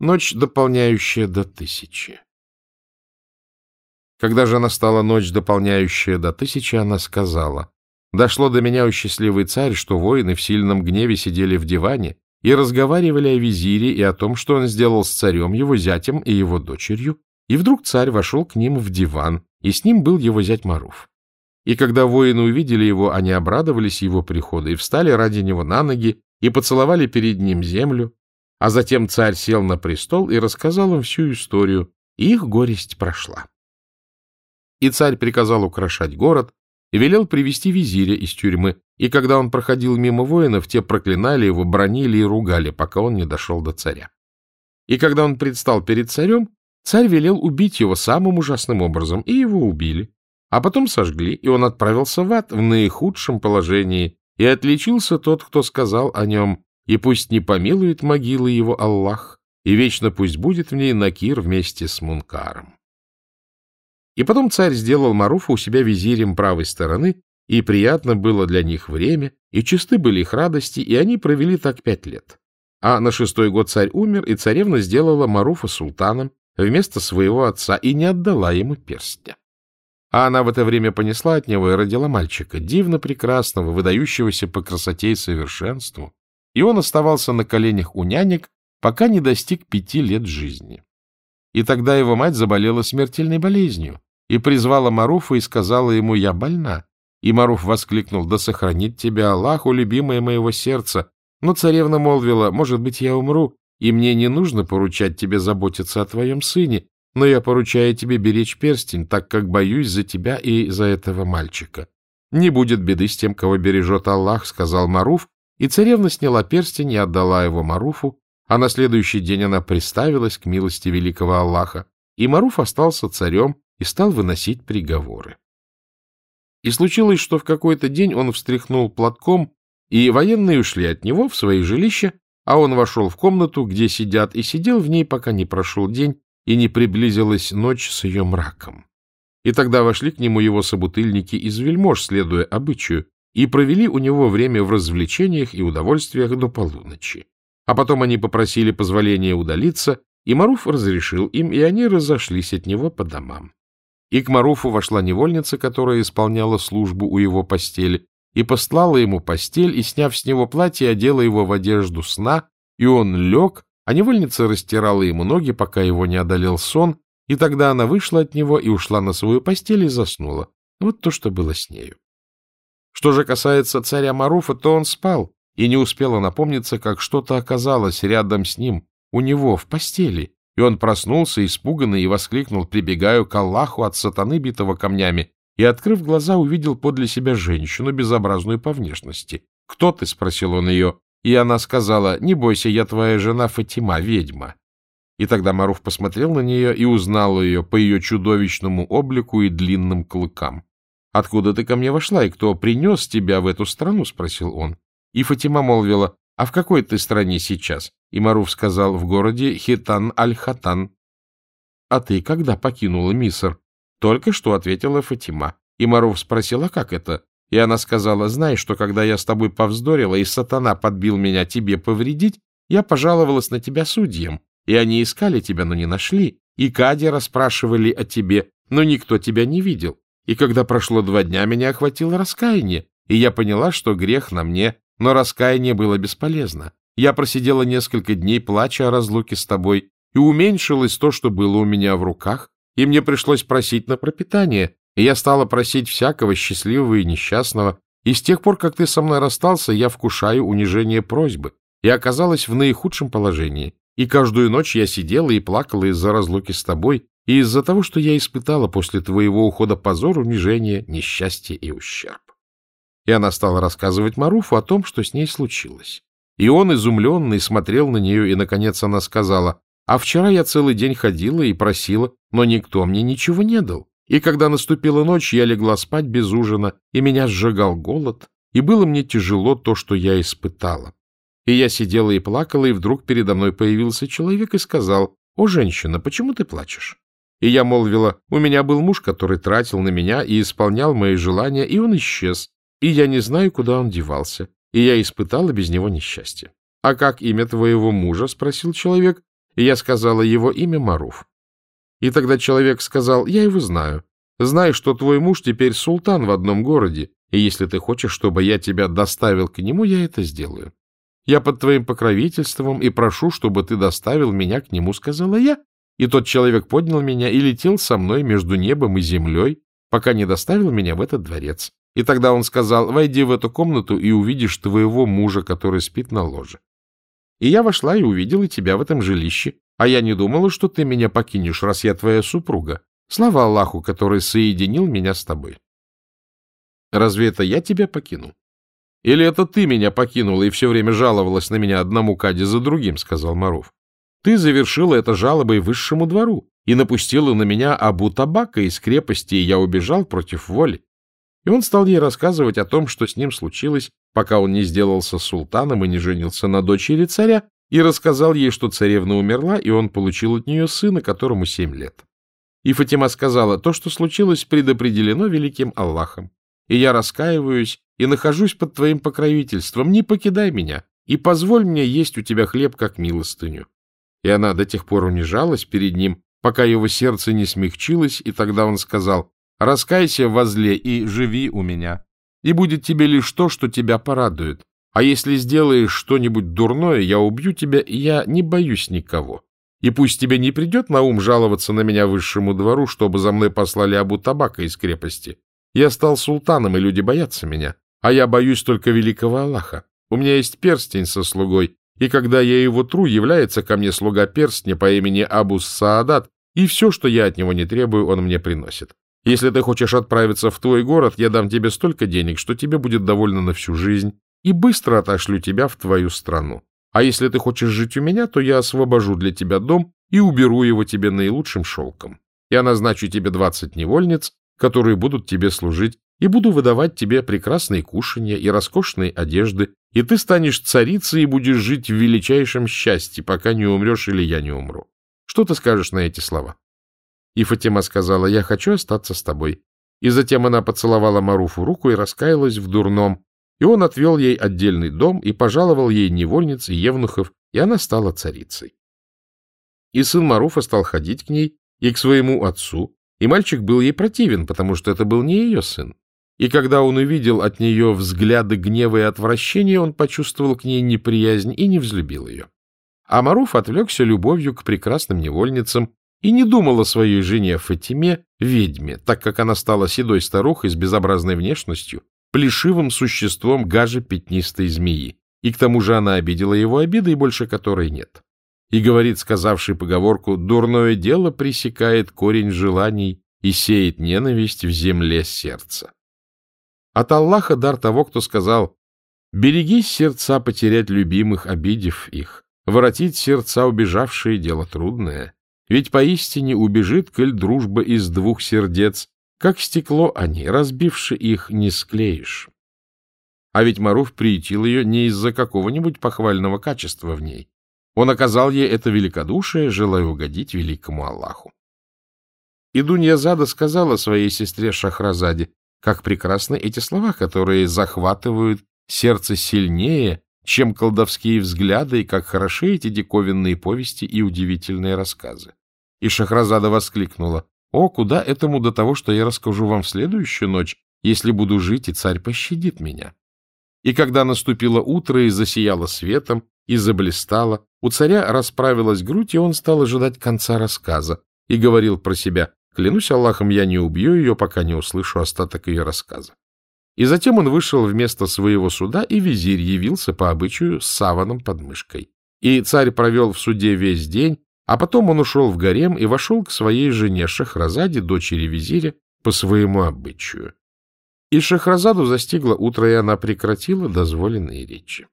Ночь, дополняющая до тысячи. Когда же настала ночь, дополняющая до тысячи, она сказала, «Дошло до меня, о счастливый царь, что воины в сильном гневе сидели в диване и разговаривали о визире и о том, что он сделал с царем, его зятем и его дочерью, и вдруг царь вошел к ним в диван, и с ним был его зять Маруф. И когда воины увидели его, они обрадовались его приходу и встали ради него на ноги и поцеловали перед ним землю, а затем царь сел на престол и рассказал им всю историю, и их горесть прошла. И царь приказал украшать город и велел привести визиря из тюрьмы, и когда он проходил мимо воинов, те проклинали его, бронили и ругали, пока он не дошел до царя. И когда он предстал перед царем, царь велел убить его самым ужасным образом, и его убили. А потом сожгли, и он отправился в ад в наихудшем положении, и отличился тот, кто сказал о нем и пусть не помилует могилы его Аллах, и вечно пусть будет в ней Накир вместе с Мункаром. И потом царь сделал Маруфа у себя визирем правой стороны, и приятно было для них время, и чисты были их радости, и они провели так пять лет. А на шестой год царь умер, и царевна сделала Маруфа султаном вместо своего отца и не отдала ему перстня. А она в это время понесла от него и родила мальчика, дивно прекрасного, выдающегося по красоте и совершенству, и он оставался на коленях у нянек, пока не достиг пяти лет жизни. И тогда его мать заболела смертельной болезнью и призвала Маруфа и сказала ему «Я больна». И Маруф воскликнул «Да сохранит тебя Аллаху, любимое моего сердца». Но царевна молвила «Может быть, я умру, и мне не нужно поручать тебе заботиться о твоем сыне, но я поручаю тебе беречь перстень, так как боюсь за тебя и за этого мальчика». «Не будет беды с тем, кого бережет Аллах», — сказал Маруф, и царевна сняла перстень и отдала его Маруфу, а на следующий день она приставилась к милости великого Аллаха, и Маруф остался царем и стал выносить приговоры. И случилось, что в какой-то день он встряхнул платком, и военные ушли от него в свои жилища, а он вошел в комнату, где сидят, и сидел в ней, пока не прошел день и не приблизилась ночь с ее мраком. И тогда вошли к нему его собутыльники из вельмож, следуя обычаю, и провели у него время в развлечениях и удовольствиях до полуночи. А потом они попросили позволения удалиться, и Маруф разрешил им, и они разошлись от него по домам. И к Маруфу вошла невольница, которая исполняла службу у его постели, и послала ему постель, и, сняв с него платье, одела его в одежду сна, и он лег, а невольница растирала ему ноги, пока его не одолел сон, и тогда она вышла от него и ушла на свою постель и заснула. Вот то, что было с нею. Что же касается царя Маруфа, то он спал, и не успела напомниться, как что-то оказалось рядом с ним, у него, в постели, и он проснулся испуганный и воскликнул, прибегаю к Аллаху от сатаны, битого камнями, и, открыв глаза, увидел подле себя женщину, безобразную по внешности. «Кто ты?» — спросил он ее, и она сказала, «Не бойся, я твоя жена Фатима, ведьма». И тогда Маруф посмотрел на нее и узнал ее по ее чудовищному облику и длинным клыкам. «Откуда ты ко мне вошла, и кто принес тебя в эту страну?» — спросил он. И Фатима молвила, «А в какой ты стране сейчас?» И Маруф сказал, «В городе Хитан-аль-Хатан». «А ты когда покинула Миср?» «Только что», — ответила Фатима. И Маруф спросил, «А как это?» И она сказала, «Знаешь, что когда я с тобой повздорила, и сатана подбил меня тебе повредить, я пожаловалась на тебя судьям, и они искали тебя, но не нашли, и Кади расспрашивали о тебе, но никто тебя не видел. И когда прошло два дня, меня охватило раскаяние, и я поняла, что грех на мне, но раскаяние было бесполезно. Я просидела несколько дней, плача о разлуке с тобой, и уменьшилось то, что было у меня в руках, и мне пришлось просить на пропитание, и я стала просить всякого счастливого и несчастного, и с тех пор, как ты со мной расстался, я вкушаю унижение просьбы, и оказалась в наихудшем положении. И каждую ночь я сидела и плакала из-за разлуки с тобой, и из-за того, что я испытала после твоего ухода позор, унижение, несчастье и ущерб. И она стала рассказывать Маруфу о том, что с ней случилось. И он, изумленный, смотрел на нее, и, наконец, она сказала, «А вчера я целый день ходила и просила, но никто мне ничего не дал. И когда наступила ночь, я легла спать без ужина, и меня сжигал голод, и было мне тяжело то, что я испытала. И я сидела и плакала, и вдруг передо мной появился человек и сказал, «О, женщина, почему ты плачешь?» И я молвила, у меня был муж, который тратил на меня и исполнял мои желания, и он исчез, и я не знаю, куда он девался, и я испытала без него несчастье. — А как имя твоего мужа? — спросил человек. И я сказала, его имя Маруф. И тогда человек сказал, я его знаю. Знай, что твой муж теперь султан в одном городе, и если ты хочешь, чтобы я тебя доставил к нему, я это сделаю. Я под твоим покровительством и прошу, чтобы ты доставил меня к нему, сказала я. И тот человек поднял меня и летел со мной между небом и землей, пока не доставил меня в этот дворец. И тогда он сказал, войди в эту комнату и увидишь твоего мужа, который спит на ложе. И я вошла и увидела тебя в этом жилище, а я не думала, что ты меня покинешь, раз я твоя супруга. Слава Аллаху, который соединил меня с тобой. Разве это я тебя покинул? Или это ты меня покинула и все время жаловалась на меня одному каде за другим, — сказал Маруф. Ты завершила это жалобой высшему двору и напустила на меня Абу Табака из крепости, и я убежал против воли. И он стал ей рассказывать о том, что с ним случилось, пока он не сделался султаном и не женился на дочери царя, и рассказал ей, что царевна умерла, и он получил от нее сына, которому семь лет. И Фатима сказала, то, что случилось, предопределено великим Аллахом, и я раскаиваюсь и нахожусь под твоим покровительством, не покидай меня и позволь мне есть у тебя хлеб как милостыню. И она до тех пор унижалась перед ним, пока его сердце не смягчилось, и тогда он сказал, «Раскайся во зле и живи у меня, и будет тебе лишь то, что тебя порадует. А если сделаешь что-нибудь дурное, я убью тебя, и я не боюсь никого. И пусть тебе не придет на ум жаловаться на меня высшему двору, чтобы за мной послали Абу Табака из крепости. Я стал султаном, и люди боятся меня, а я боюсь только великого Аллаха. У меня есть перстень со слугой, и когда я его тру, является ко мне слуга перстня по имени Абу Саадат, и все, что я от него не требую, он мне приносит. Если ты хочешь отправиться в твой город, я дам тебе столько денег, что тебе будет довольно на всю жизнь, и быстро отошлю тебя в твою страну. А если ты хочешь жить у меня, то я освобожу для тебя дом и уберу его тебе наилучшим шелком. Я назначу тебе двадцать невольниц, которые будут тебе служить, и буду выдавать тебе прекрасные кушанья и роскошные одежды, и ты станешь царицей и будешь жить в величайшем счастье, пока не умрешь или я не умру. Что ты скажешь на эти слова? И Фатима сказала, я хочу остаться с тобой. И затем она поцеловала Маруфу руку и раскаялась в дурном, и он отвел ей отдельный дом и пожаловал ей невольниц и евнухов, и она стала царицей. И сын Маруфа стал ходить к ней и к своему отцу, и мальчик был ей противен, потому что это был не ее сын. И когда он увидел от нее взгляды гнева и отвращения, он почувствовал к ней неприязнь и не взлюбил ее. А Маруф отвлекся любовью к прекрасным невольницам и не думал о своей жене Фатиме, ведьме, так как она стала седой старухой с безобразной внешностью, плешивым существом гаже пятнистой змеи, и к тому же она обидела его обидой, больше которой нет. И говорит, сказавший поговорку, «Дурное дело пресекает корень желаний и сеет ненависть в земле сердца». От Аллаха дар того, кто сказал, «Берегись сердца потерять любимых, обидев их, воротить сердца убежавшие — дело трудное, ведь поистине убежит, коль дружба из двух сердец, как стекло они, разбивши их, не склеишь. А ведь Маруф приютил ее не из-за какого-нибудь похвального качества в ней. Он оказал ей это великодушие, желая угодить великому Аллаху. И Дуньязада сказала своей сестре Шахразаде, как прекрасны эти слова, которые захватывают сердце сильнее, чем колдовские взгляды, и как хороши эти диковинные повести и удивительные рассказы. И Шахразада воскликнула, о, куда этому до того, что я расскажу вам в следующую ночь, если буду жить, и царь пощадит меня. И когда наступило утро и засияло светом, и заблистало, у царя расправилась грудь, и он стал ожидать конца рассказа, и говорил про себя, клянусь Аллахом, я не убью ее, пока не услышу остаток ее рассказа. И затем он вышел вместо своего суда, и визирь явился по обычаю с саваном под мышкой. И царь провел в суде весь день, а потом он ушел в гарем и вошел к своей жене Шахразаде, дочери визиря, по своему обычаю. И Шахразаду застигло утро, и она прекратила дозволенные речи.